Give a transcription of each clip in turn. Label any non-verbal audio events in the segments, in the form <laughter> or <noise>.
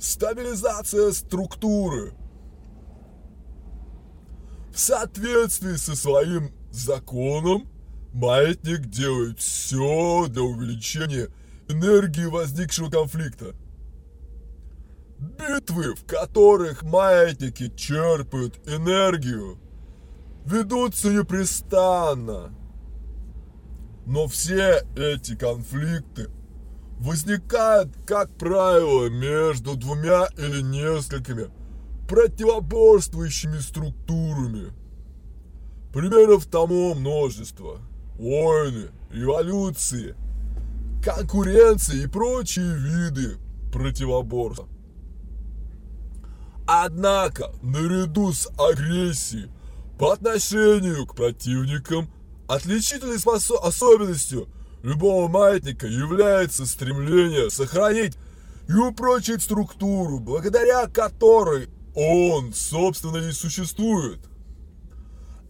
Стабилизация структуры. В соответствии со своим законом маятник делает все для увеличения энергии возникшего конфликта. Битвы, в которых маятники черпают энергию, ведутся непрестанно. Но все эти конфликты возникают, как правило, между двумя или несколькими противоборствующими структурами. Примеров тому множество. Войны, революции, конкуренции и прочие виды противоборства. Однако, наряду с агрессией по отношению к противникам, отличительной особенностью любого маятника является стремление сохранить и упрочить структуру, благодаря которой он, собственно, и существует.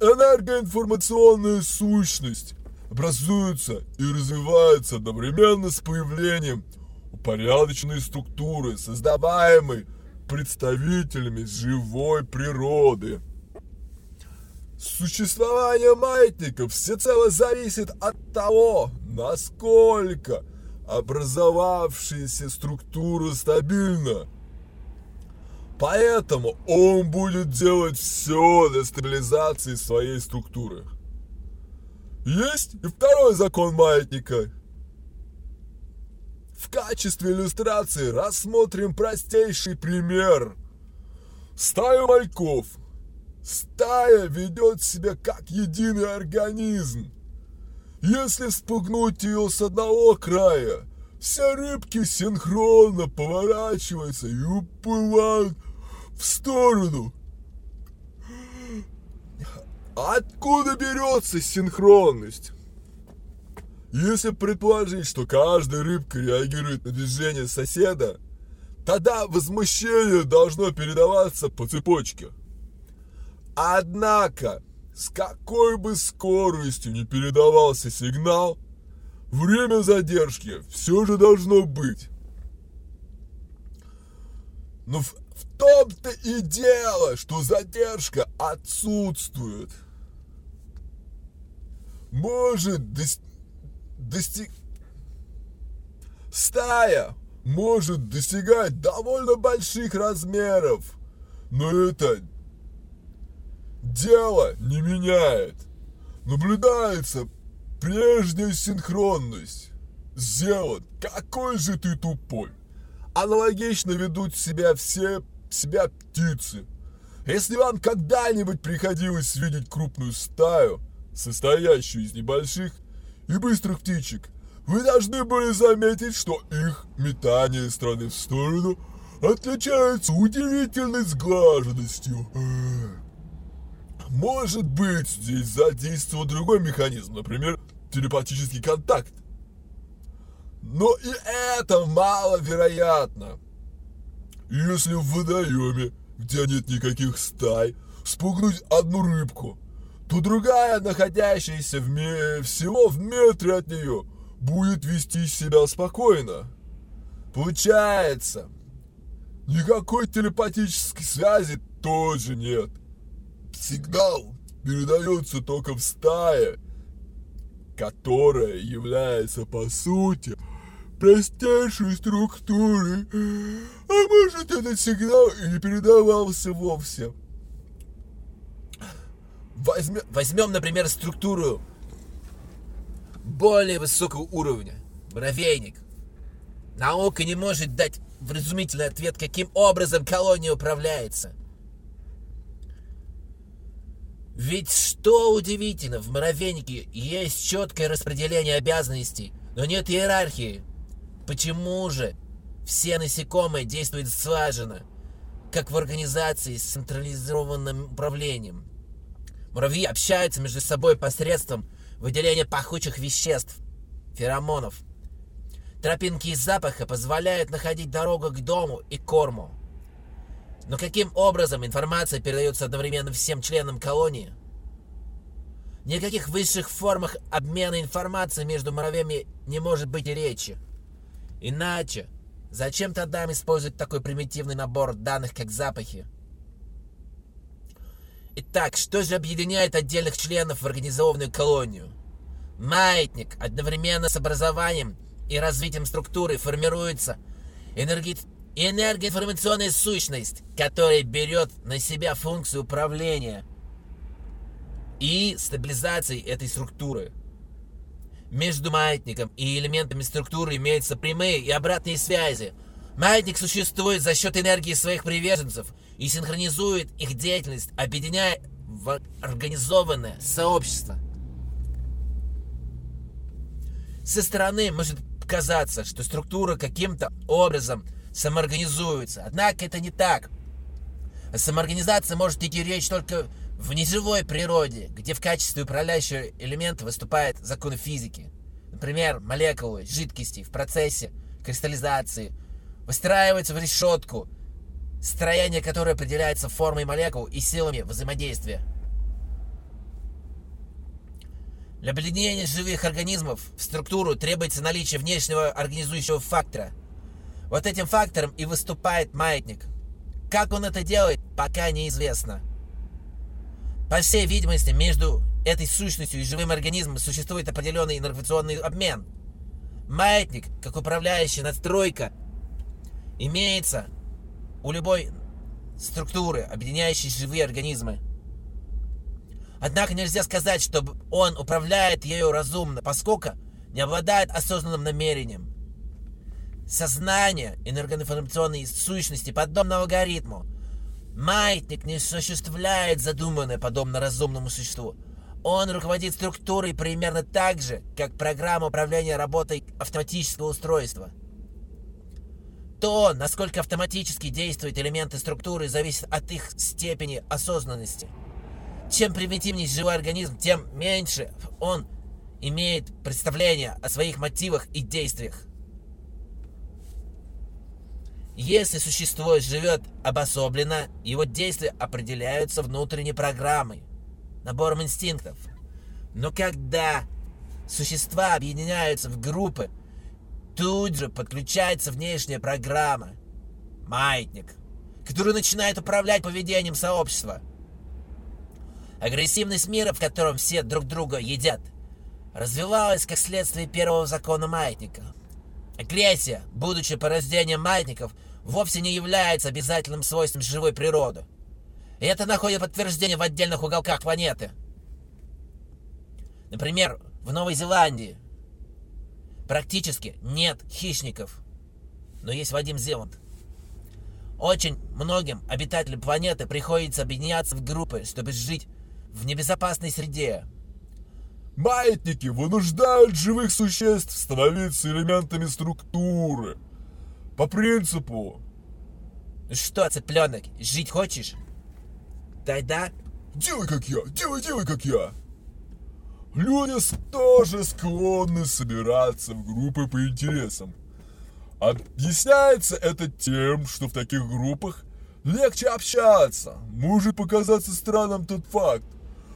Энергоинформационная сущность образуется и развивается одновременно с появлением упорядоченной структуры, создаваемой представителями живой природы. Существование маятников всецело зависит от того, насколько образовавшаяся структура стабильна. Поэтому он будет делать все для стабилизации своей структуры. Есть и второй закон маятника – в качестве иллюстрации рассмотрим простейший пример. Стая мальков. Стая ведет себя как единый организм. Если спугнуть ее с одного края, все рыбки синхронно поворачиваются и уплывают в сторону. Откуда берется синхронность? Если предположить, что каждая рыбка реагирует на движение соседа, тогда возмущение должно передаваться по цепочке. Однако, с какой бы скоростью не передавался сигнал, время задержки все же должно быть. Но в, в том-то и дело, что задержка отсутствует. Может достиг... Стая может достигать довольно больших размеров, но это дело не меняет. Наблюдается прежняя синхронность. Сделан, какой же ты тупой. Аналогично ведут себя все себя птицы. Если вам когда-нибудь приходилось видеть крупную стаю, состоящую из небольших и быстрых птичек, вы должны были заметить, что их метание из стороны в сторону отличается удивительной сглаженностью. Может быть, здесь задействован другой механизм, например, телепатический контакт. Но и это маловероятно. Если в водоеме, где нет никаких стай, спугнуть одну рыбку – то другая, находящаяся в ме... всего в метре от нее, будет вести себя спокойно. Получается, никакой телепатической связи тоже нет. Сигнал передается только в стае, которая является по сути простейшей структурой. А может этот сигнал и не передавался вовсе. Возьмем, возьмем, например, структуру более высокого уровня. Муравейник. Наука не может дать вразумительный ответ, каким образом колония управляется. Ведь что удивительно, в муравейнике есть четкое распределение обязанностей, но нет иерархии. Почему же все насекомые действуют слаженно, как в организации с централизованным управлением? Муравьи общаются между собой посредством выделения пахучих веществ, феромонов. Тропинки из запаха позволяют находить дорогу к дому и корму. Но каким образом информация передается одновременно всем членам колонии? Ни о каких высших формах обмена информацией между муравьями не может быть и речи. Иначе Зачем тогда им использовать такой примитивный набор данных, как запахи? Итак, что же объединяет отдельных членов в организованную колонию? Маятник одновременно с образованием и развитием структуры формируется энерги... энергоинформационная сущность, которая берет на себя функцию управления и стабилизации этой структуры. Между маятником и элементами структуры имеются прямые и обратные связи. Маятник существует за счет энергии своих приверженцев и синхронизует их деятельность, объединяя в организованное сообщество. Со стороны может казаться, что структура каким-то образом самоорганизуется. Однако это не так. О самоорганизации может идти речь только в неживой природе, где в качестве управляющего элемента выступает законы физики. Например, молекулы жидкости в процессе кристаллизации выстраиваются в решетку, строение которой определяется формой молекул и силами взаимодействия. Для объединения живых организмов в структуру требуется наличие внешнего организующего фактора. Вот этим фактором и выступает маятник. Как он это делает, пока неизвестно. По всей видимости, между этой сущностью и живым организмом существует определенный информационный обмен. Маятник, как управляющая надстройка, имеется у любой структуры, объединяющей живые организмы. Однако нельзя сказать, что он управляет ею разумно, поскольку не обладает осознанным намерением. Сознание энергоинформационной сущности подобно алгоритму – Маятник не осуществляет задуманное подобно разумному существу. Он руководит структурой примерно так же, как программа управления работой автоматического устройства. То, насколько автоматически действуют элементы структуры, зависит от их степени осознанности. Чем примитивнее живой организм, тем меньше он имеет представление о своих мотивах и действиях. Если существо живет обособленно, его действия определяются внутренней программой, набором инстинктов. Но когда существа объединяются в группы, тут же подключается внешняя программа, маятник, который начинает управлять поведением сообщества. Агрессивность мира, в котором все друг друга едят, развивалась как следствие первого закона маятника. Агрессия, будучи порождением маятников – вовсе не является обязательным свойством живой природы. И это находит подтверждение в отдельных уголках планеты. Например, в Новой Зеландии практически нет хищников, но есть Вадим Зеланд. Очень многим обитателям планеты приходится объединяться в группы, чтобы жить в небезопасной среде. Маятники вынуждают живых существ становиться элементами структуры – по принципу. Что, цыпленок, жить хочешь? Тогда... Делай как я, делай, делай как я. Люди тоже склонны собираться в группы по интересам. Объясняется это тем, что в таких группах легче общаться. Может показаться странным тот факт,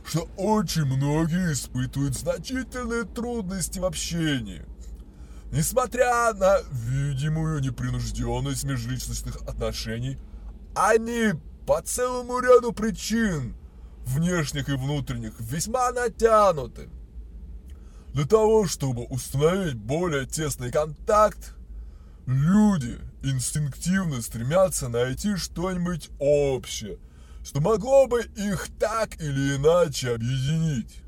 что очень многие испытывают значительные трудности в общении. Несмотря на видимую непринужденность межличностных отношений, они по целому ряду причин, внешних и внутренних, весьма натянуты. Для того, чтобы установить более тесный контакт, люди инстинктивно стремятся найти что-нибудь общее, что могло бы их так или иначе объединить.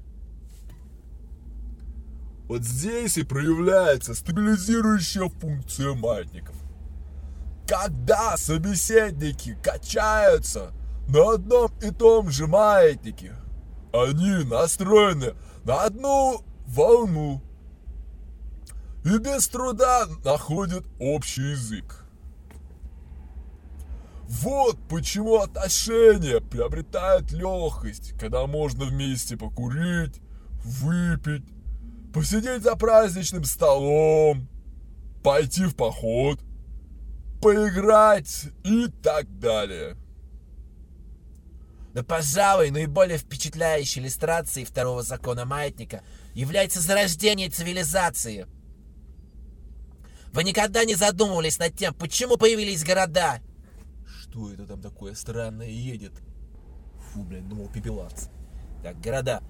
Вот здесь и проявляется стабилизирующая функция маятников. Когда собеседники качаются на одном и том же маятнике, они настроены на одну волну и без труда находят общий язык. Вот почему отношения приобретают легкость, когда можно вместе покурить, выпить, посидеть за праздничным столом, пойти в поход, поиграть и так далее. Но, пожалуй, наиболее впечатляющей иллюстрацией второго закона маятника является зарождение цивилизации. Вы никогда не задумывались над тем, почему появились города? Что это там такое странное едет? Фу, блин, думал пепелац. Так, города.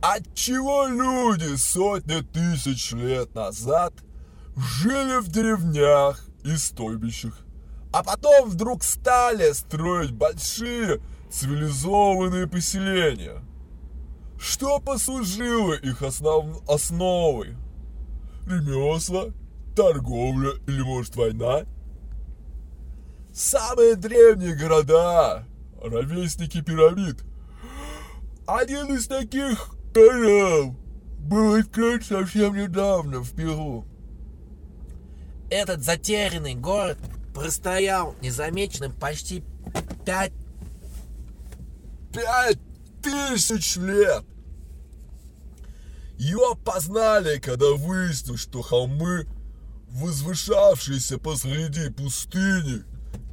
Отчего люди сотни тысяч лет назад жили в деревнях и стойбищах, а потом вдруг стали строить большие цивилизованные поселения? Что послужило их основ... основой? Ремесла, торговля или, может, война? Самые древние города, ровесники пирамид. Один из таких городов был открыт совсем недавно в Перу. Этот затерянный город простоял незамеченным почти пять... Пять тысяч лет! Его познали, когда выяснилось, что холмы, возвышавшиеся посреди пустыни,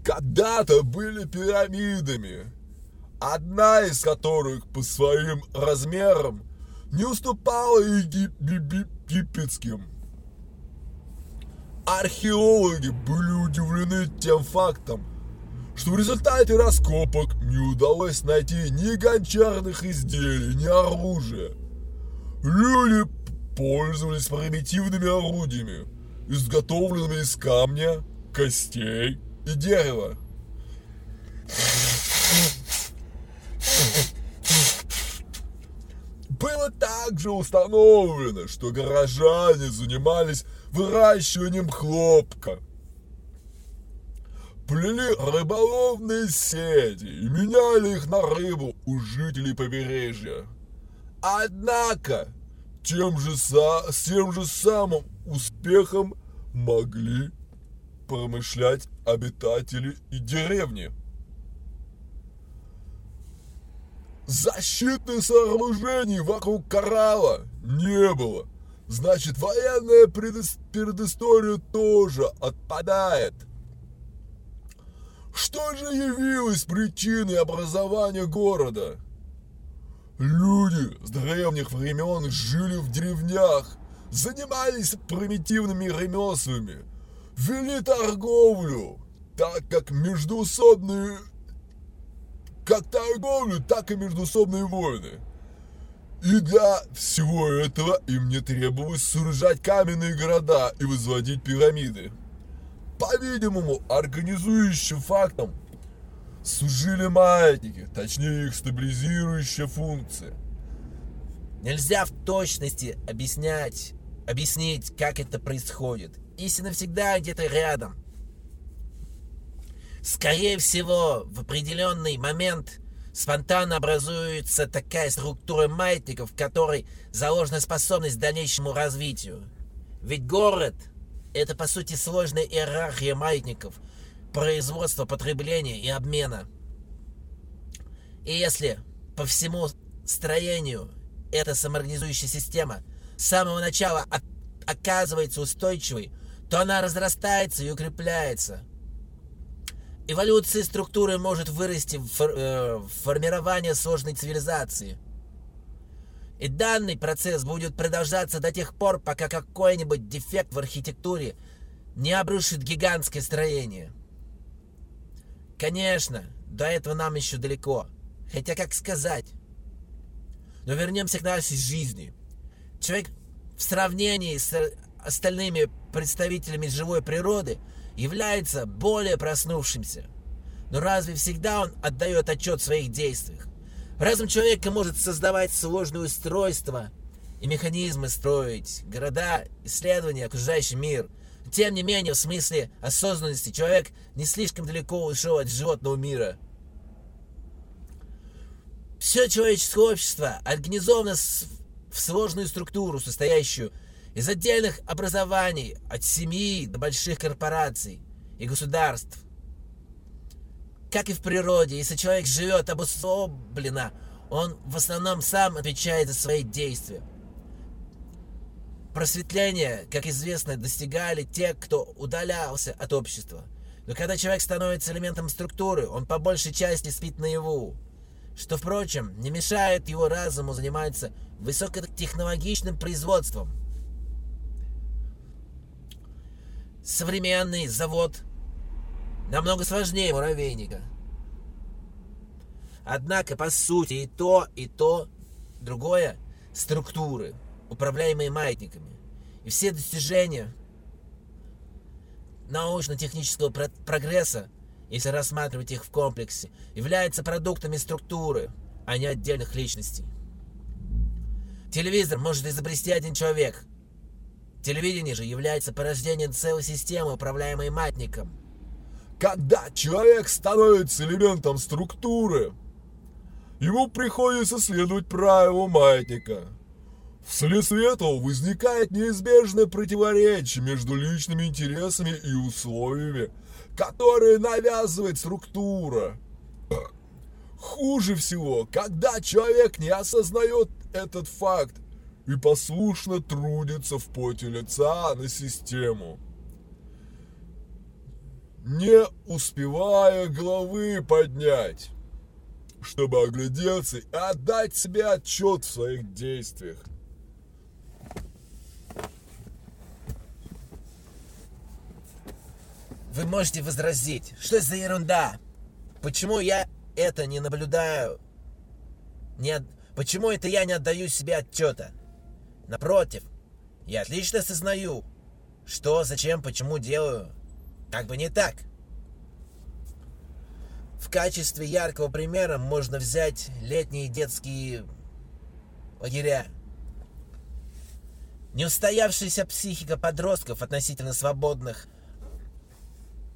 когда-то были пирамидами, одна из которых по своим размерам не уступала египетским. Археологи были удивлены тем фактом, что в результате раскопок не удалось найти ни гончарных изделий, ни оружия. Люди пользовались примитивными орудиями, изготовленными из камня, костей и дерева. Было также установлено, что горожане занимались выращиванием хлопка, плели рыболовные сети и меняли их на рыбу у жителей побережья. Однако, тем же, с тем же самым успехом могли промышлять обитатели и деревни. Защитных сооружений вокруг коралла не было. Значит, военная предыстория тоже отпадает. Что же явилось причиной образования города? Люди с древних времен жили в деревнях, занимались примитивными ремеслами, вели торговлю, так как междуусобные как торговлю, так и междуусобные войны. И для всего этого им не требовалось сооружать каменные города и возводить пирамиды. По-видимому, организующим фактом служили маятники, точнее их стабилизирующая функция. Нельзя в точности объяснять, объяснить, как это происходит. Истина всегда где-то рядом. Скорее всего, в определенный момент спонтанно образуется такая структура маятников, в которой заложена способность к дальнейшему развитию. Ведь город – это, по сути, сложная иерархия маятников, производства, потребления и обмена. И если по всему строению эта самоорганизующая система с самого начала оказывается устойчивой, то она разрастается и укрепляется – Эволюция структуры может вырасти в, фор, э, формирование сложной цивилизации. И данный процесс будет продолжаться до тех пор, пока какой-нибудь дефект в архитектуре не обрушит гигантское строение. Конечно, до этого нам еще далеко. Хотя как сказать? Но вернемся к нашей жизни. Человек в сравнении с остальными представителями живой природы – является более проснувшимся. Но разве всегда он отдает отчет в своих действиях? Разум человека может создавать сложные устройства и механизмы строить, города, исследования, окружающий мир. Тем не менее, в смысле осознанности человек не слишком далеко ушел от животного мира. Все человеческое общество организовано в сложную структуру, состоящую из отдельных образований, от семьи до больших корпораций и государств. Как и в природе, если человек живет обособленно, он в основном сам отвечает за свои действия. Просветление, как известно, достигали те, кто удалялся от общества. Но когда человек становится элементом структуры, он по большей части спит наяву. Что, впрочем, не мешает его разуму заниматься высокотехнологичным производством – современный завод намного сложнее муравейника. Однако, по сути, и то, и то, другое – структуры, управляемые маятниками. И все достижения научно-технического прогресса, если рассматривать их в комплексе, являются продуктами структуры, а не отдельных личностей. Телевизор может изобрести один человек. Телевидение же является порождением целой системы, управляемой матником. Когда человек становится элементом структуры, ему приходится следовать правилу маятника – Вследствие этого возникает неизбежное противоречие между личными интересами и условиями, которые навязывает структура. Хуже всего, когда человек не осознает этот факт и послушно трудится в поте лица на систему, не успевая головы поднять, чтобы оглядеться и отдать себе отчет в своих действиях. Вы можете возразить, что это за ерунда? Почему я это не наблюдаю? Не, почему это я не отдаю себе отчета? Напротив, я отлично осознаю, что, зачем, почему делаю. Как бы не так. В качестве яркого примера можно взять летние детские лагеря. Неустоявшаяся психика подростков относительно свободных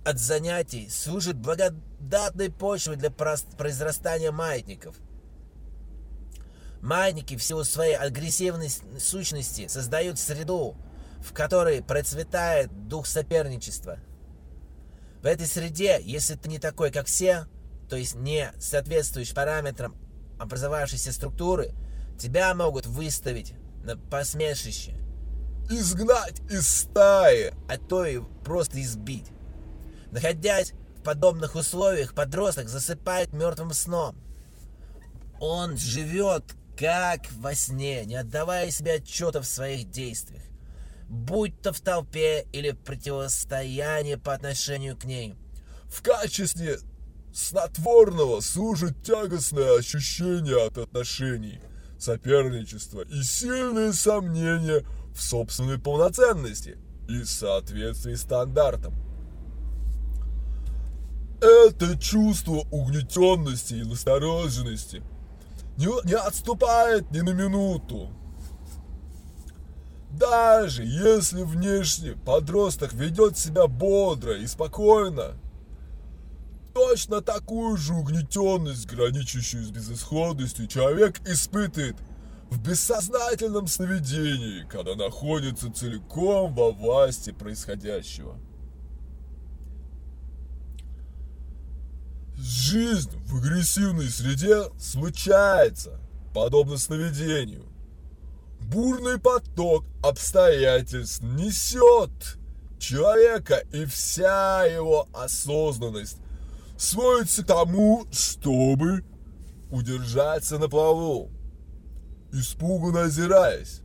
от занятий служит благодатной почвой для произрастания маятников. Маятники в силу своей агрессивной сущности создают среду, в которой процветает дух соперничества. В этой среде, если ты не такой, как все, то есть не соответствуешь параметрам образовавшейся структуры, тебя могут выставить на посмешище. Изгнать из стаи, а то и просто избить. Находясь в подобных условиях, подросток засыпает мертвым сном. Он живет как во сне, не отдавая себе отчета в своих действиях, будь то в толпе или в противостоянии по отношению к ней. В качестве снотворного служит тягостное ощущение от отношений, соперничества и сильные сомнения в собственной полноценности и соответствии стандартам. Это чувство угнетенности и настороженности не, не отступает ни на минуту. Даже если внешне подросток ведет себя бодро и спокойно, точно такую же угнетенность, граничащую с безысходностью, человек испытывает в бессознательном сновидении, когда находится целиком во власти происходящего. Жизнь в агрессивной среде случается, подобно сновидению. Бурный поток обстоятельств несет человека, и вся его осознанность сводится к тому, чтобы удержаться на плаву, испуганно озираясь.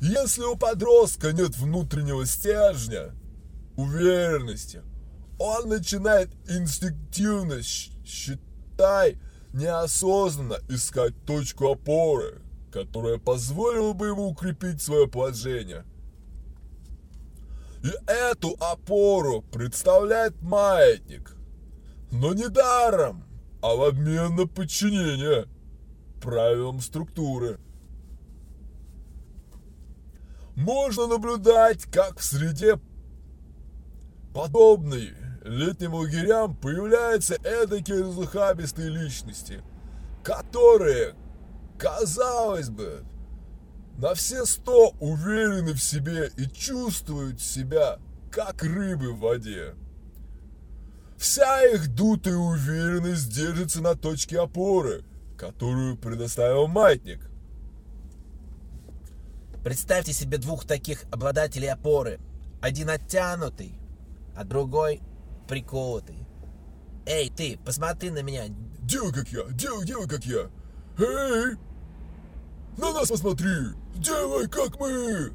Если у подростка нет внутреннего стержня, уверенности, он начинает инстинктивно, считай, неосознанно искать точку опоры, которая позволила бы ему укрепить свое положение. И эту опору представляет маятник. Но не даром, а в обмен на подчинение правилам структуры. Можно наблюдать, как в среде подобной летним лагерям появляются эдакие разухабистые личности, которые, казалось бы, на все сто уверены в себе и чувствуют себя, как рыбы в воде. Вся их дутая уверенность держится на точке опоры, которую предоставил маятник. Представьте себе двух таких обладателей опоры. Один оттянутый, а другой приколотый. Эй, ты, посмотри на меня. Делай, как я, делай, делай, как я. Эй, на нас посмотри, делай, как мы.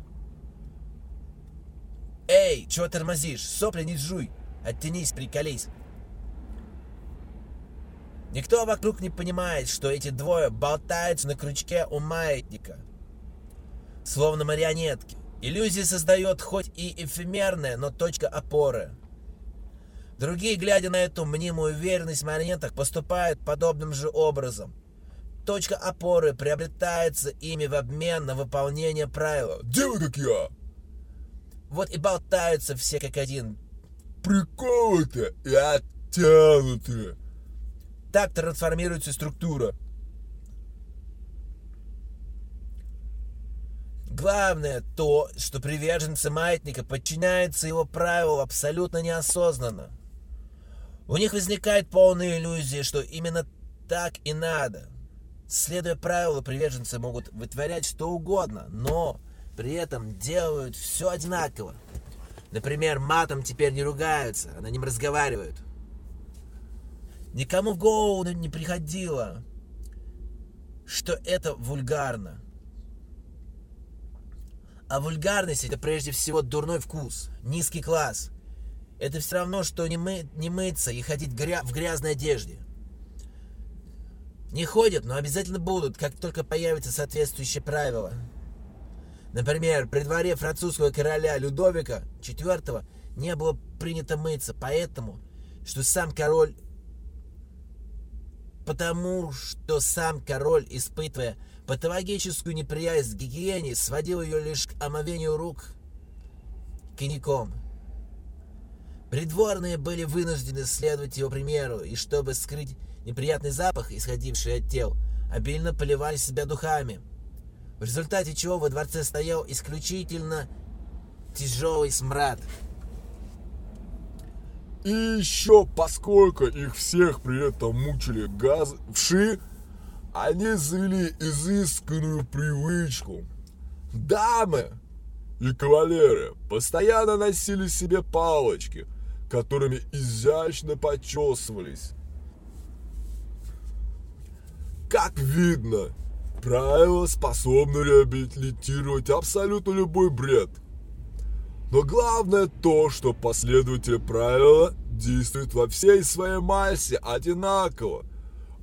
Эй, чего тормозишь? Сопли не жуй. Оттянись, приколись. Никто вокруг не понимает, что эти двое болтаются на крючке у маятника. Словно марионетки. Иллюзия создает хоть и эфемерная, но точка опоры. Другие, глядя на эту мнимую уверенность марионеток, поступают подобным же образом. Точка опоры приобретается ими в обмен на выполнение правила. Делай как я. Вот и болтаются все как один. Приколы-то и оттянутые. Так трансформируется структура. Главное то, что приверженцы маятника подчиняются его правилу абсолютно неосознанно. У них возникает полная иллюзия, что именно так и надо. Следуя правилу, приверженцы могут вытворять что угодно, но при этом делают все одинаково. Например, матом теперь не ругаются, а на ним разговаривают. Никому в голову не приходило, что это вульгарно. А вульгарность это прежде всего дурной вкус, низкий класс. Это все равно, что не, мы, не мыться и ходить гря в грязной одежде. Не ходят, но обязательно будут, как только появятся соответствующие правила. Например, при дворе французского короля Людовика IV не было принято мыться, поэтому, что сам король потому что сам король, испытывая патологическую неприязнь к гигиене, сводил ее лишь к омовению рук коньяком. Придворные были вынуждены следовать его примеру, и чтобы скрыть неприятный запах, исходивший от тел, обильно поливали себя духами, в результате чего во дворце стоял исключительно тяжелый смрад. И еще, поскольку их всех при этом мучили газ вши, они завели изысканную привычку. Дамы и кавалеры постоянно носили себе палочки, которыми изящно почесывались. Как видно, правила способны реабилитировать абсолютно любой бред – но главное то, что последователи правила действуют во всей своей массе одинаково,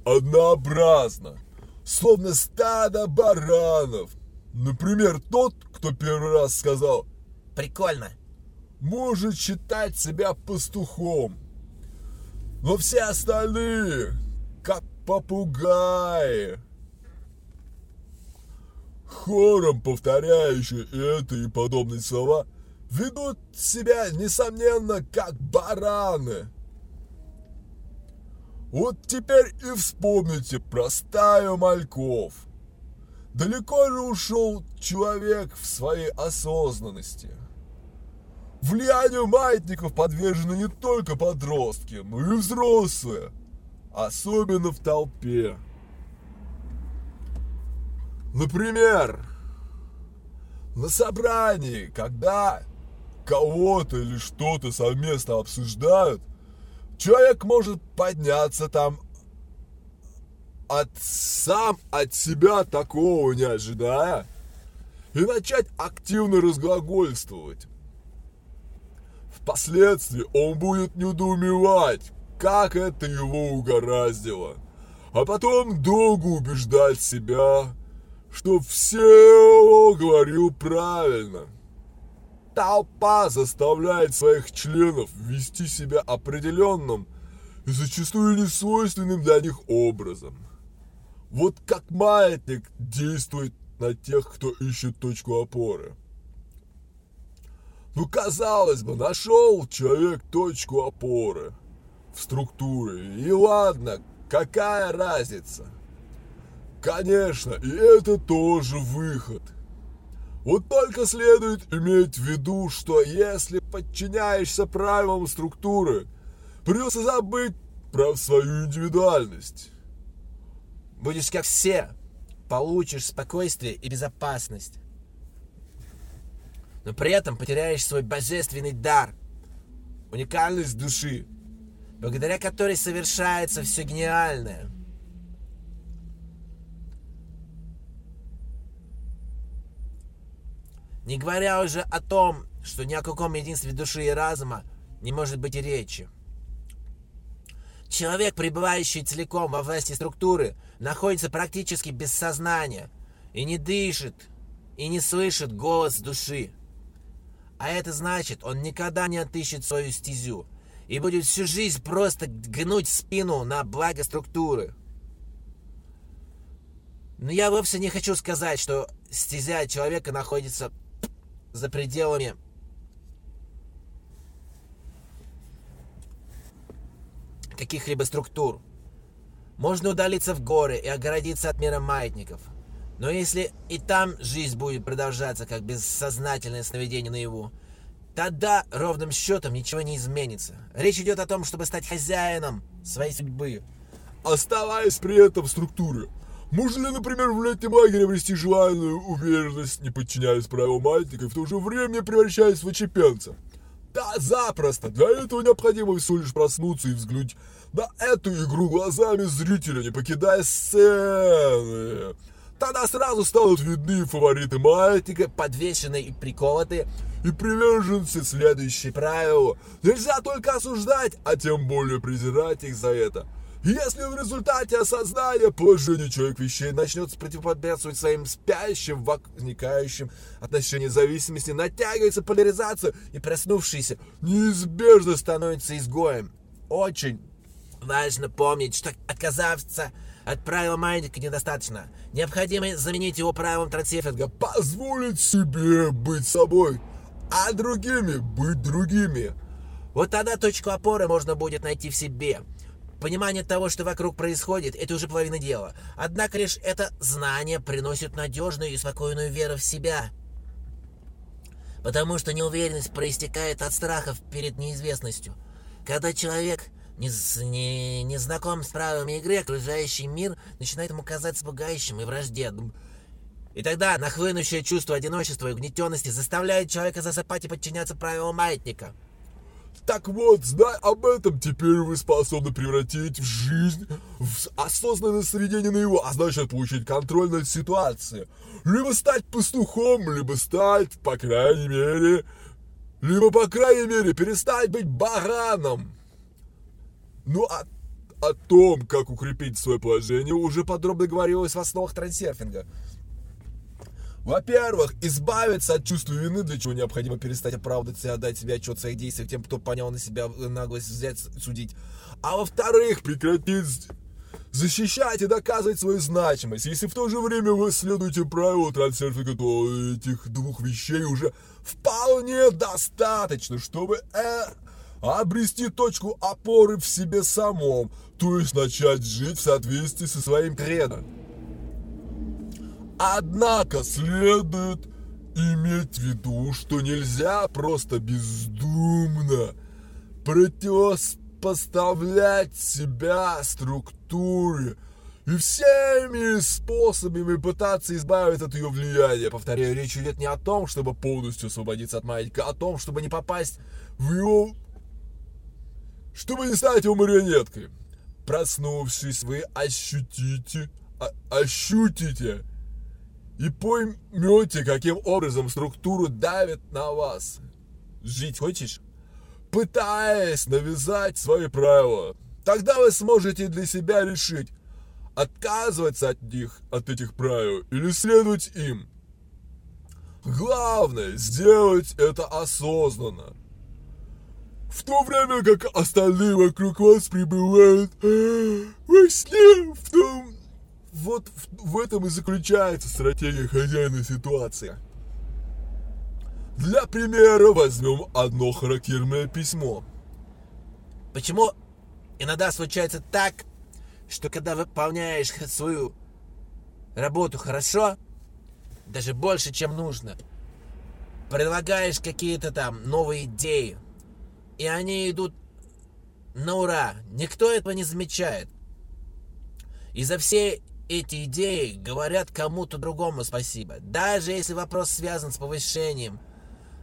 однообразно, словно стадо баранов. Например, тот, кто первый раз сказал «Прикольно», может считать себя пастухом. Но все остальные, как попугаи, хором повторяющие это и подобные слова – ведут себя, несомненно, как бараны. Вот теперь и вспомните про стаю мальков. Далеко же ушел человек в своей осознанности. Влиянию маятников подвержены не только подростки, но и взрослые, особенно в толпе. Например, на собрании, когда кого-то или что-то совместно обсуждают, человек может подняться там от сам от себя такого не ожидая и начать активно разглагольствовать. Впоследствии он будет недоумевать, как это его угораздило, а потом долго убеждать себя, что все говорил правильно – Толпа заставляет своих членов вести себя определенным и зачастую несвойственным для них образом. Вот как маятник действует на тех, кто ищет точку опоры. Ну, казалось бы, нашел человек точку опоры в структуре, и ладно, какая разница? Конечно, и это тоже выход – вот только следует иметь в виду, что если подчиняешься правилам структуры, придется забыть про свою индивидуальность. Будешь как все, получишь спокойствие и безопасность. Но при этом потеряешь свой божественный дар, уникальность души, благодаря которой совершается все гениальное – Не говоря уже о том, что ни о каком единстве души и разума не может быть и речи. Человек, пребывающий целиком во власти структуры, находится практически без сознания и не дышит, и не слышит голос души. А это значит, он никогда не отыщет свою стезю и будет всю жизнь просто гнуть спину на благо структуры. Но я вовсе не хочу сказать, что стезя человека находится за пределами каких-либо структур. Можно удалиться в горы и огородиться от мира маятников. Но если и там жизнь будет продолжаться, как бессознательное сновидение наяву, тогда ровным счетом ничего не изменится. Речь идет о том, чтобы стать хозяином своей судьбы. Оставаясь при этом в структуре, можно ли, например, в летнем лагере обрести желанную уверенность, не подчиняясь правилам маятника, и в то же время превращаясь в очепенца? Да, запросто. Для этого необходимо всего лишь проснуться и взглянуть на эту игру глазами зрителя, не покидая сцены. Тогда сразу станут видны фавориты маятника, Подвешенные и приколотые. и приверженцы следующей правилу. Нельзя только осуждать, а тем более презирать их за это. Если в результате осознания положения человек вещей начнет противоподрядствовать своим спящим, возникающим отношениям зависимости, натягивается поляризация И проснувшийся неизбежно становится изгоем. Очень важно помнить, что отказаться от правила маятника недостаточно. Необходимо заменить его правилом трансефинга. позволить себе быть собой, а другими быть другими. Вот тогда точку опоры можно будет найти в себе. Понимание того, что вокруг происходит, это уже половина дела. Однако лишь это знание приносит надежную и спокойную веру в себя. Потому что неуверенность проистекает от страхов перед неизвестностью. Когда человек не, не, не знаком с правилами игры, окружающий мир начинает ему казаться пугающим и враждебным. И тогда нахлынущее чувство одиночества и угнетенности заставляет человека засыпать и подчиняться правилам маятника. Так вот, знай об этом, теперь вы способны превратить в жизнь в осознанное сведение на его, а значит получить контроль над ситуацией. Либо стать пастухом, либо стать, по крайней мере, либо, по крайней мере, перестать быть бараном. Ну, а о том, как укрепить свое положение, уже подробно говорилось в основах трансерфинга. Во-первых, избавиться от чувства вины, для чего необходимо перестать оправдываться и отдать себе отчет в своих действиях тем, кто понял на себя наглость взять, судить. А во-вторых, прекратить защищать и доказывать свою значимость. Если в то же время вы следуете правилу трансерфинга, то этих двух вещей уже вполне достаточно, чтобы э, обрести точку опоры в себе самом, то есть начать жить в соответствии со своим кредо. Однако следует иметь в виду, что нельзя просто бездумно противопоставлять себя структуре и всеми способами пытаться избавиться от ее влияния. Повторяю, речь идет не о том, чтобы полностью освободиться от маятника, а о том, чтобы не попасть в его... чтобы не стать его марионеткой. Проснувшись, вы ощутите, а- ощутите и поймете, каким образом структуру давит на вас. Жить хочешь? Пытаясь навязать свои правила. Тогда вы сможете для себя решить, отказываться от них, от этих правил, или следовать им. Главное, сделать это осознанно. В то время как остальные вокруг вас пребывают <gasps> во сне, в том вот в, в этом и заключается стратегия хозяина ситуации. Для примера возьмем одно характерное письмо. Почему иногда случается так, что когда выполняешь свою работу хорошо, даже больше, чем нужно, предлагаешь какие-то там новые идеи, и они идут на ура, никто этого не замечает. И за все эти идеи говорят кому-то другому спасибо, даже если вопрос связан с повышением.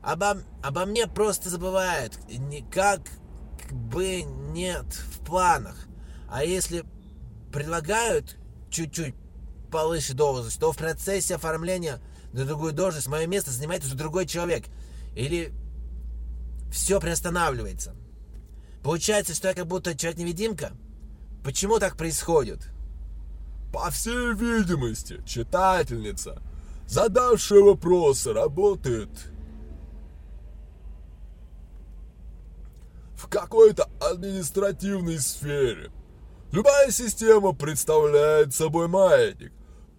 Обо, обо мне просто забывают, никак бы нет в планах. А если предлагают чуть-чуть повыше должность, то в процессе оформления на другую должность мое место занимает уже другой человек. Или все приостанавливается. Получается, что я как будто человек-невидимка? Почему так происходит? По всей видимости, читательница, задавшая вопросы, работает в какой-то административной сфере. Любая система представляет собой маятник.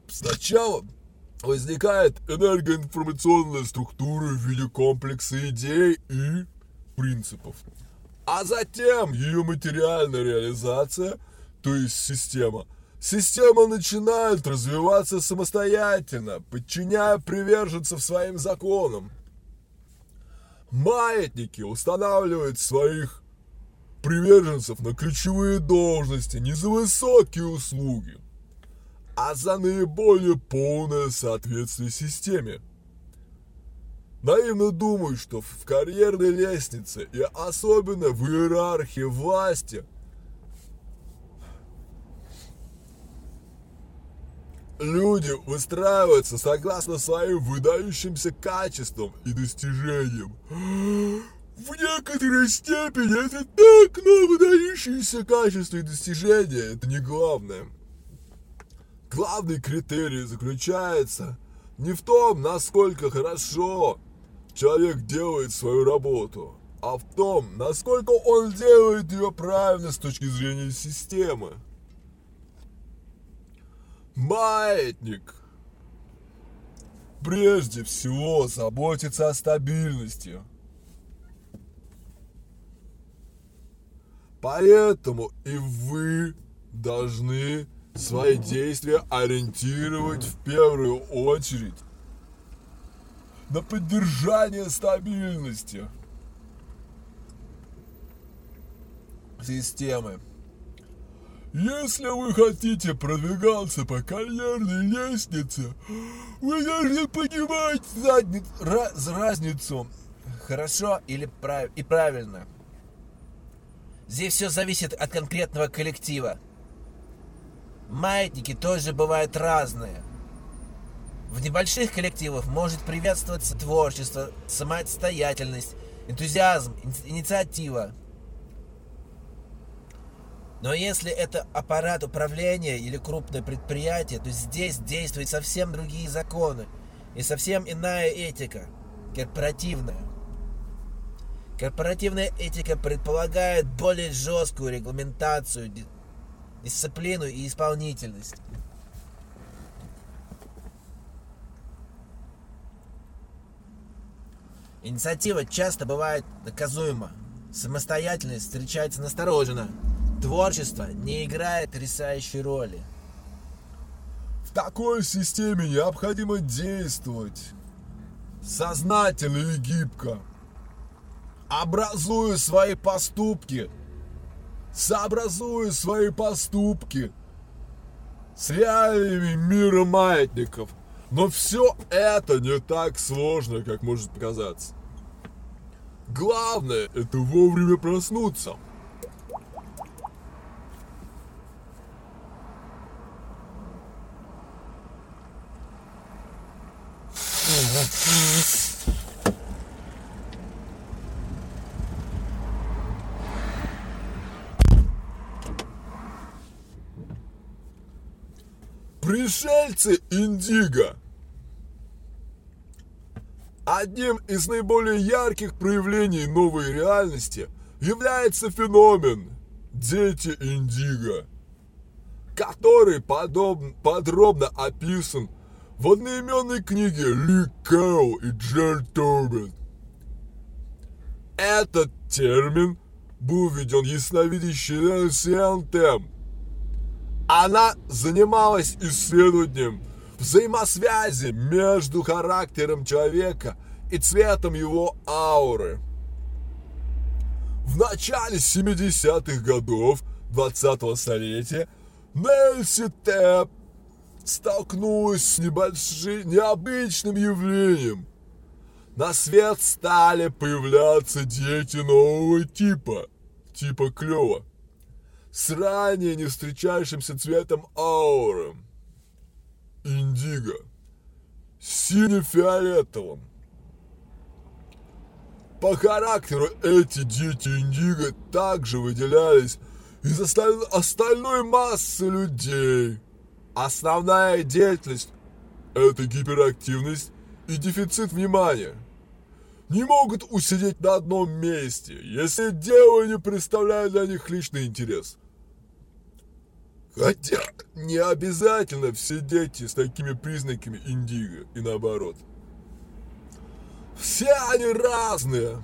Сначала возникает энергоинформационная структура в виде комплекса идей и принципов. А затем ее материальная реализация, то есть система. Система начинает развиваться самостоятельно, подчиняя приверженцев своим законам. Маятники устанавливают своих приверженцев на ключевые должности не за высокие услуги, а за наиболее полное соответствие системе. Наивно думают, что в карьерной лестнице и особенно в иерархии власти люди выстраиваются согласно своим выдающимся качествам и достижениям. В некоторой степени это так, но выдающиеся качества и достижения – это не главное. Главный критерий заключается не в том, насколько хорошо человек делает свою работу, а в том, насколько он делает ее правильно с точки зрения системы. Маятник прежде всего заботится о стабильности. Поэтому и вы должны свои действия ориентировать в первую очередь на поддержание стабильности системы. Если вы хотите продвигаться по карьерной лестнице, вы должны понимать задни... раз... разницу. Хорошо или прав... и правильно. Здесь все зависит от конкретного коллектива. Маятники тоже бывают разные. В небольших коллективах может приветствоваться творчество, самостоятельность, энтузиазм, инициатива. Но если это аппарат управления или крупное предприятие, то здесь действуют совсем другие законы и совсем иная этика, корпоративная. Корпоративная этика предполагает более жесткую регламентацию, дисциплину и исполнительность. Инициатива часто бывает наказуема. Самостоятельность встречается настороженно. Творчество не играет решающей роли. В такой системе необходимо действовать сознательно и гибко, образуя свои поступки, сообразуя свои поступки с реалиями мира маятников – но все это не так сложно, как может показаться. Главное – это вовремя проснуться. Пришельцы Индиго Одним из наиболее ярких проявлений новой реальности является феномен «Дети Индиго», который подоб, подробно описан в одноименной книге Ли Кэу и Джер Торбин. Этот термин был введен ясновидящей Сиан Тем. Она занималась исследованием взаимосвязи между характером человека и цветом его ауры. В начале 70-х годов 20-го столетия Нэнси Тэп столкнулась с небольшим, необычным явлением. На свет стали появляться дети нового типа, типа клёва, с ранее не встречающимся цветом ауры индиго, сине-фиолетовым. По характеру эти дети Индиго также выделялись из осталь- остальной массы людей. Основная деятельность – это гиперактивность и дефицит внимания. Не могут усидеть на одном месте, если дело не представляет для них личный интерес. Хотя не обязательно все дети с такими признаками индиго и наоборот. Все они разные.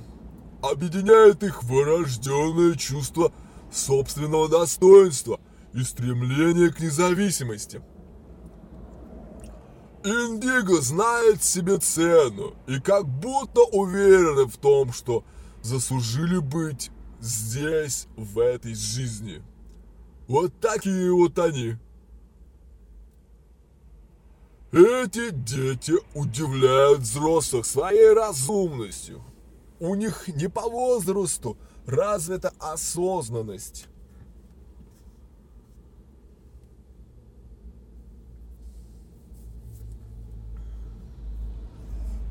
Объединяет их вырожденное чувство собственного достоинства и стремление к независимости. Индиго знает себе цену и как будто уверены в том, что заслужили быть здесь, в этой жизни. Вот такие вот они. Эти дети удивляют взрослых своей разумностью. У них не по возрасту развита осознанность.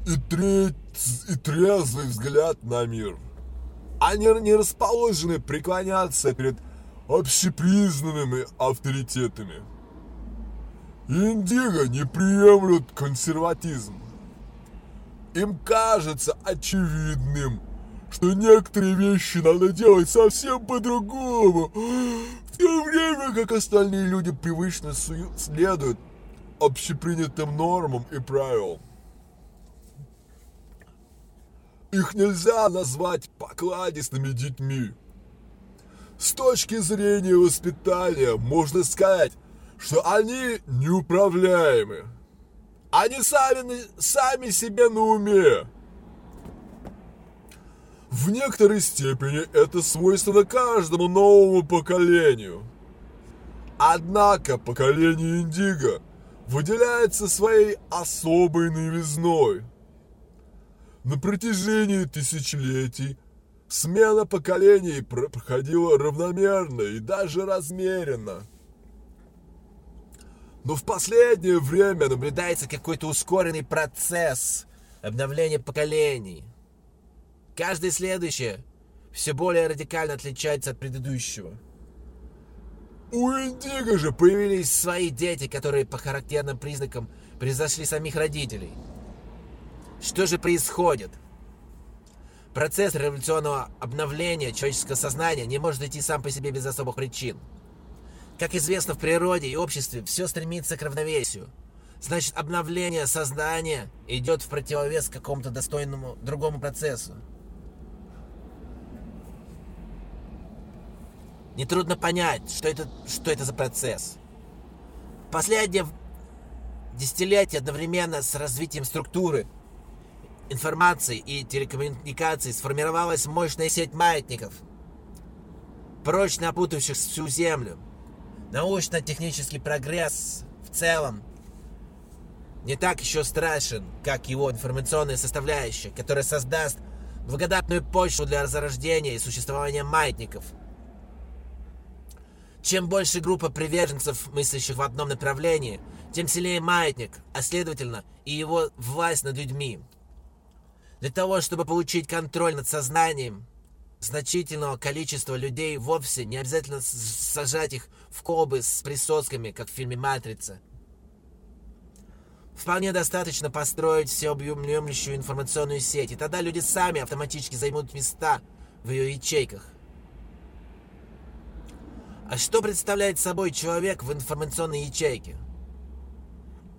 И, трет... и трезвый взгляд на мир. Они не расположены преклоняться перед общепризнанными авторитетами. Индиго не приемлют консерватизм. Им кажется очевидным, что некоторые вещи надо делать совсем по-другому, в то время как остальные люди привычно следуют общепринятым нормам и правилам. Их нельзя назвать покладистыми детьми. С точки зрения воспитания можно сказать, что они неуправляемы. Они сами, сами себе на уме. В некоторой степени это свойственно каждому новому поколению. Однако поколение Индиго выделяется своей особой новизной. На протяжении тысячелетий смена поколений проходила равномерно и даже размеренно. Но в последнее время наблюдается какой-то ускоренный процесс обновления поколений. Каждое следующее все более радикально отличается от предыдущего. У Индиго же появились свои дети, которые по характерным признакам произошли самих родителей. Что же происходит? Процесс революционного обновления человеческого сознания не может идти сам по себе без особых причин. Как известно, в природе и обществе все стремится к равновесию. Значит, обновление сознания идет в противовес какому-то достойному другому процессу. Нетрудно понять, что это, что это за процесс. Последнее десятилетие одновременно с развитием структуры – информации и телекоммуникаций сформировалась мощная сеть маятников, прочно опутавших всю Землю. Научно-технический прогресс в целом не так еще страшен, как его информационная составляющая, которая создаст благодатную почву для разорождения и существования маятников. Чем больше группа приверженцев, мыслящих в одном направлении, тем сильнее маятник, а следовательно и его власть над людьми. Для того, чтобы получить контроль над сознанием значительного количества людей, вовсе не обязательно сажать их в колбы с присосками, как в фильме «Матрица». Вполне достаточно построить всеобъемлющую информационную сеть, и тогда люди сами автоматически займут места в ее ячейках. А что представляет собой человек в информационной ячейке?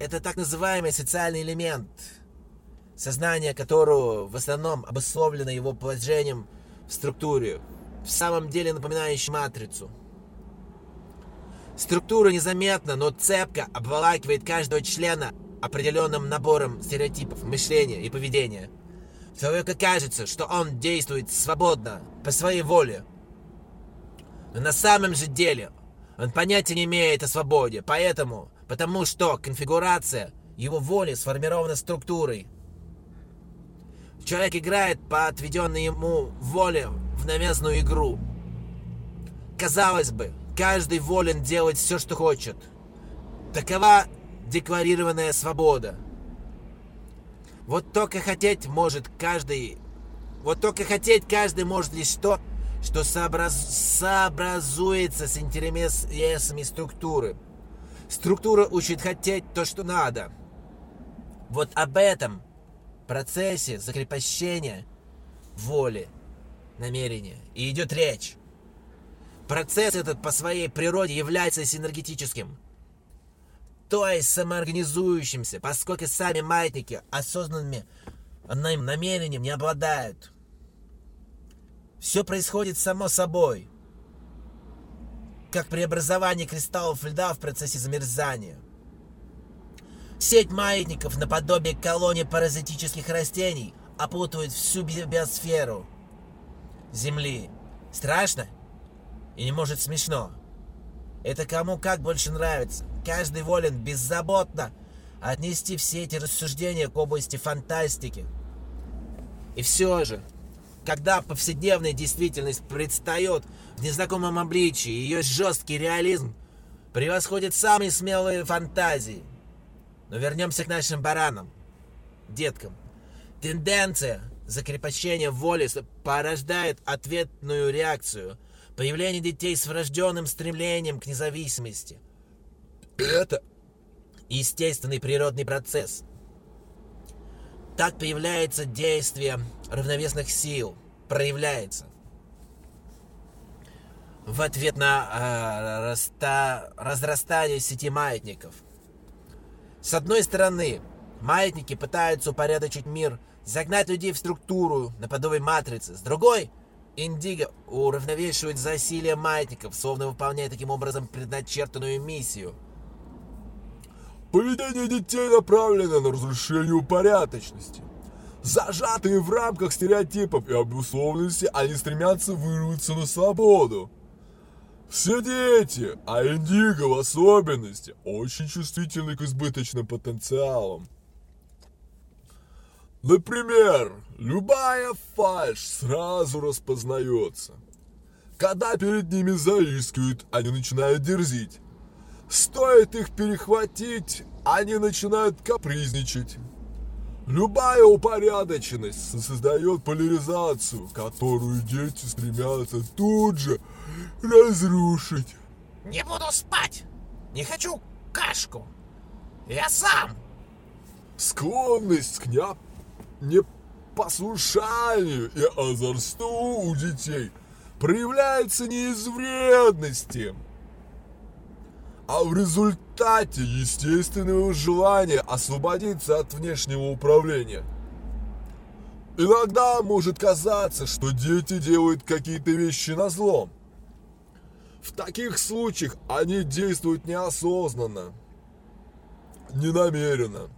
Это так называемый социальный элемент – сознание которого в основном обусловлено его положением в структуре, в самом деле напоминающей матрицу. Структура незаметна, но цепко обволакивает каждого члена определенным набором стереотипов мышления и поведения. Человеку кажется, что он действует свободно, по своей воле. Но на самом же деле он понятия не имеет о свободе, поэтому, потому что конфигурация его воли сформирована структурой – Человек играет по отведенной ему воле в навязанную игру. Казалось бы, каждый волен делать все, что хочет. Такова декларированная свобода. Вот только хотеть может каждый Вот только хотеть каждый может лишь то, что сообраз... сообразуется с интересами структуры. Структура учит хотеть то, что надо. Вот об этом процессе закрепощения воли, намерения и идет речь. Процесс этот по своей природе является синергетическим, то есть самоорганизующимся, поскольку сами маятники осознанными намерением не обладают. Все происходит само собой, как преобразование кристаллов льда в процессе замерзания. Сеть маятников наподобие колонии паразитических растений опутывает всю биосферу Земли. Страшно? И не может смешно. Это кому как больше нравится. Каждый волен беззаботно отнести все эти рассуждения к области фантастики. И все же, когда повседневная действительность предстает в незнакомом обличии, ее жесткий реализм превосходит самые смелые фантазии. Но вернемся к нашим баранам, деткам. Тенденция закрепощения воли порождает ответную реакцию – Появление детей с врожденным стремлением к независимости. Это естественный природный процесс. Так появляется действие равновесных сил, проявляется. В ответ на э, раста, разрастание сети маятников. С одной стороны, маятники пытаются упорядочить мир, загнать людей в структуру, наподобие матрицы. С другой, Индиго уравновешивает засилие маятников, словно выполняя таким образом предначертанную миссию. Поведение детей направлено на разрушение упорядоченности. Зажатые в рамках стереотипов и обусловленности, они стремятся вырваться на свободу. Все дети, а индиго в особенности, очень чувствительны к избыточным потенциалам. Например, любая фальшь сразу распознается. Когда перед ними заискивают, они начинают дерзить. Стоит их перехватить, они начинают капризничать. Любая упорядоченность создает поляризацию, которую дети стремятся тут же разрушить. Не буду спать! Не хочу кашку! Я сам! Склонность к неоп непослушанию и озорству у детей проявляется не из вредности, а в результате естественного желания освободиться от внешнего управления. Иногда может казаться, что дети делают какие-то вещи на злом. В таких случаях они действуют неосознанно, ненамеренно.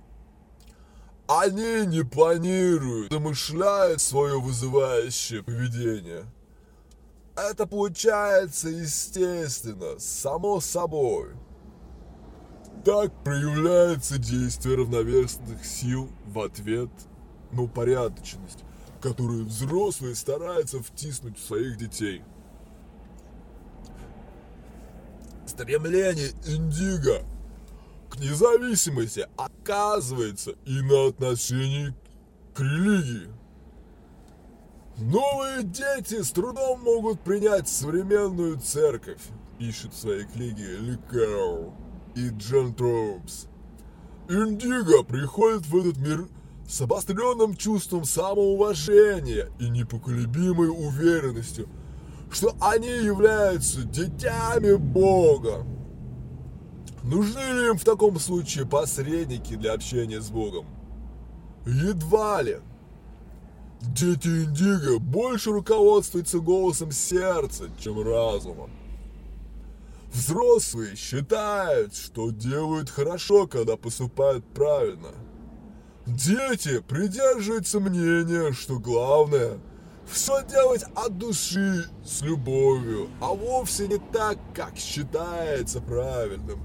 Они не планируют, замышляют свое вызывающее поведение. Это получается естественно, само собой. Так проявляется действие равновесных сил в ответ на упорядоченность, которую взрослые стараются втиснуть в своих детей. Стремление индиго к независимости оказывается и на отношении к религии. Новые дети с трудом могут принять современную церковь, пишет в своей книге Ликау и Джон Троупс. Индиго приходит в этот мир с обостренным чувством самоуважения и непоколебимой уверенностью, что они являются детьми Бога. Нужны ли им в таком случае посредники для общения с Богом? Едва ли. Дети Индиго больше руководствуются голосом сердца, чем разумом. Взрослые считают, что делают хорошо, когда поступают правильно. Дети придерживаются мнения, что главное – все делать от души, с любовью, а вовсе не так, как считается правильным.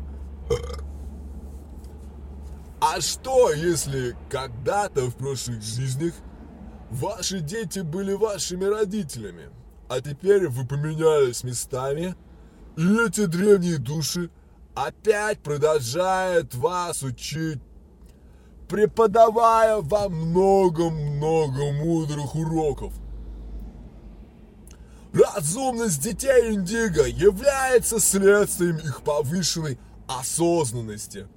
А что, если когда-то в прошлых жизнях ваши дети были вашими родителями, а теперь вы поменялись местами, и эти древние души опять продолжают вас учить, преподавая вам много-много мудрых уроков – Разумность детей Индиго является следствием их повышенной осознанности.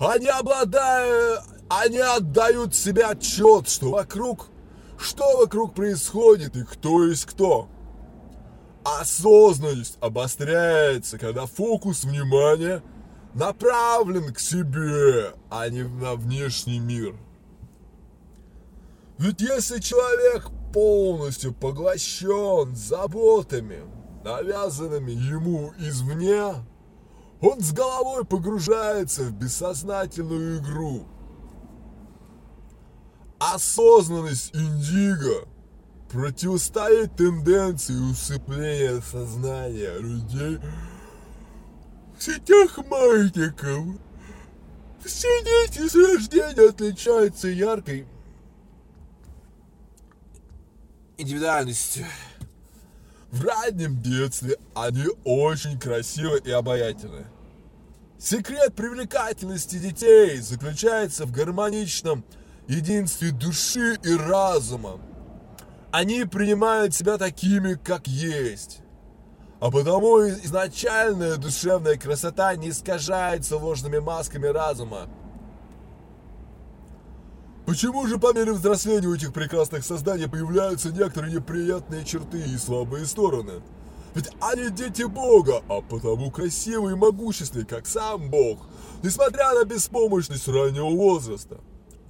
Они обладая, они отдают себе отчет, что вокруг, что вокруг происходит и кто есть кто. Осознанность обостряется, когда фокус внимания направлен к себе, а не на внешний мир. Ведь если человек полностью поглощен заботами, навязанными ему извне, он с головой погружается в бессознательную игру. Осознанность индиго противостоит тенденции усыпления сознания людей в сетях маятников. Все дети с рождения отличаются яркой индивидуальностью. В раннем детстве они очень красивы и обаятельны. Секрет привлекательности детей заключается в гармоничном единстве души и разума. Они принимают себя такими, как есть. А потому изначальная душевная красота не искажается ложными масками разума. Почему же по мере взросления у этих прекрасных созданий появляются некоторые неприятные черты и слабые стороны? Ведь они дети Бога, а потому красивые и могущественные, как сам Бог, несмотря на беспомощность раннего возраста.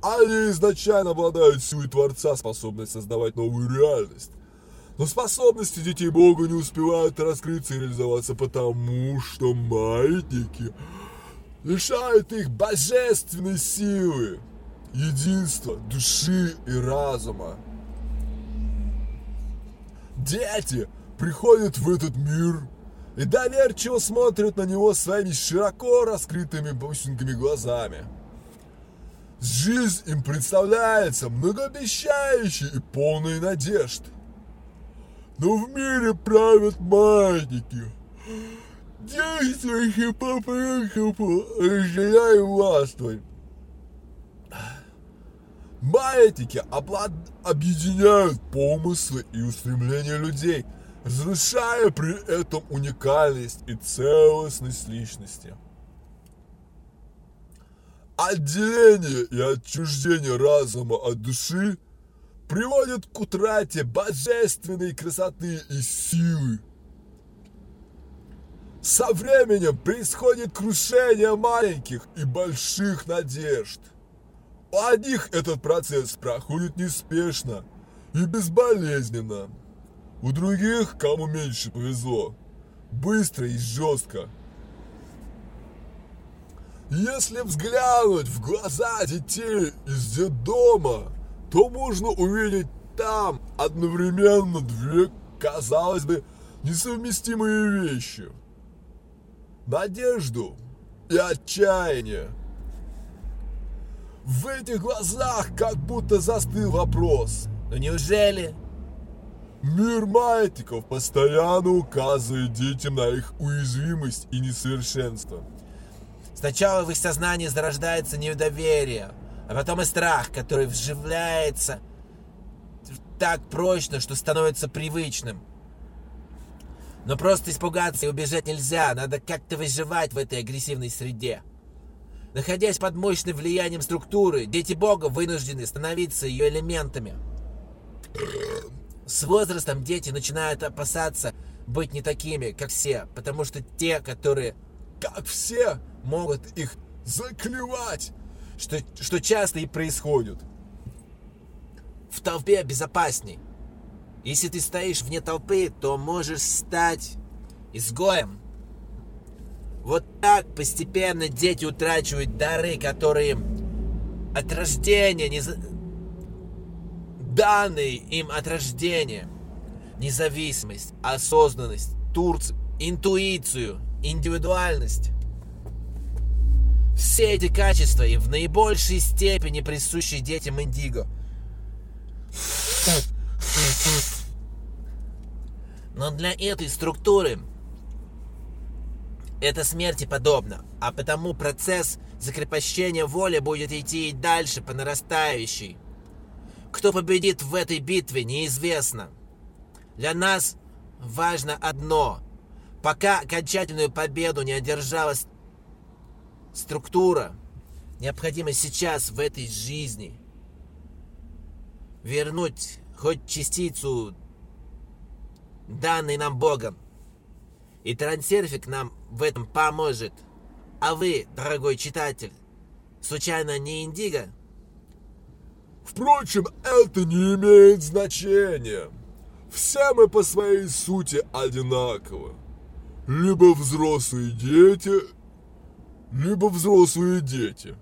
Они изначально обладают силой Творца, способной создавать новую реальность. Но способности детей Бога не успевают раскрыться и реализоваться потому, что маятники лишают их божественной силы единства, души и разума. Дети приходят в этот мир и доверчиво смотрят на него своими широко раскрытыми бусинками глазами. Жизнь им представляется многообещающей и полной надежд. Но в мире правят маятники, действующие по принципу «разделяй властвуй». Маятники объединяют помыслы и устремления людей, разрушая при этом уникальность и целостность личности. Отделение и отчуждение разума от души приводит к утрате божественной красоты и силы. Со временем происходит крушение маленьких и больших надежд. У одних этот процесс проходит неспешно и безболезненно. У других, кому меньше повезло, быстро и жестко. Если взглянуть в глаза детей из детдома, то можно увидеть там одновременно две, казалось бы, несовместимые вещи. Надежду и отчаяние – в этих глазах как будто застыл вопрос. Но неужели? Мир маятников постоянно указывает детям на их уязвимость и несовершенство. Сначала в их сознании зарождается недоверие, а потом и страх, который вживляется так прочно, что становится привычным. Но просто испугаться и убежать нельзя, надо как-то выживать в этой агрессивной среде. Находясь под мощным влиянием структуры, дети Бога вынуждены становиться ее элементами. С возрастом дети начинают опасаться быть не такими, как все, потому что те, которые, как все, могут их заклевать, что, что часто и происходит. В толпе безопасней. Если ты стоишь вне толпы, то можешь стать изгоем. Вот так постепенно дети утрачивают дары, которые от рождения, не за... данные им от рождения. Независимость, осознанность, турц, интуицию, индивидуальность. Все эти качества и в наибольшей степени присущи детям Индиго. Но для этой структуры это смерти подобно, а потому процесс закрепощения воли будет идти и дальше по нарастающей. Кто победит в этой битве, неизвестно. Для нас важно одно. Пока окончательную победу не одержала структура, необходимо сейчас в этой жизни вернуть хоть частицу данной нам Богом. И трансерфик нам в этом поможет. А вы, дорогой читатель, случайно не Индиго? Впрочем, это не имеет значения. Все мы по своей сути одинаковы. Либо взрослые дети, либо взрослые дети.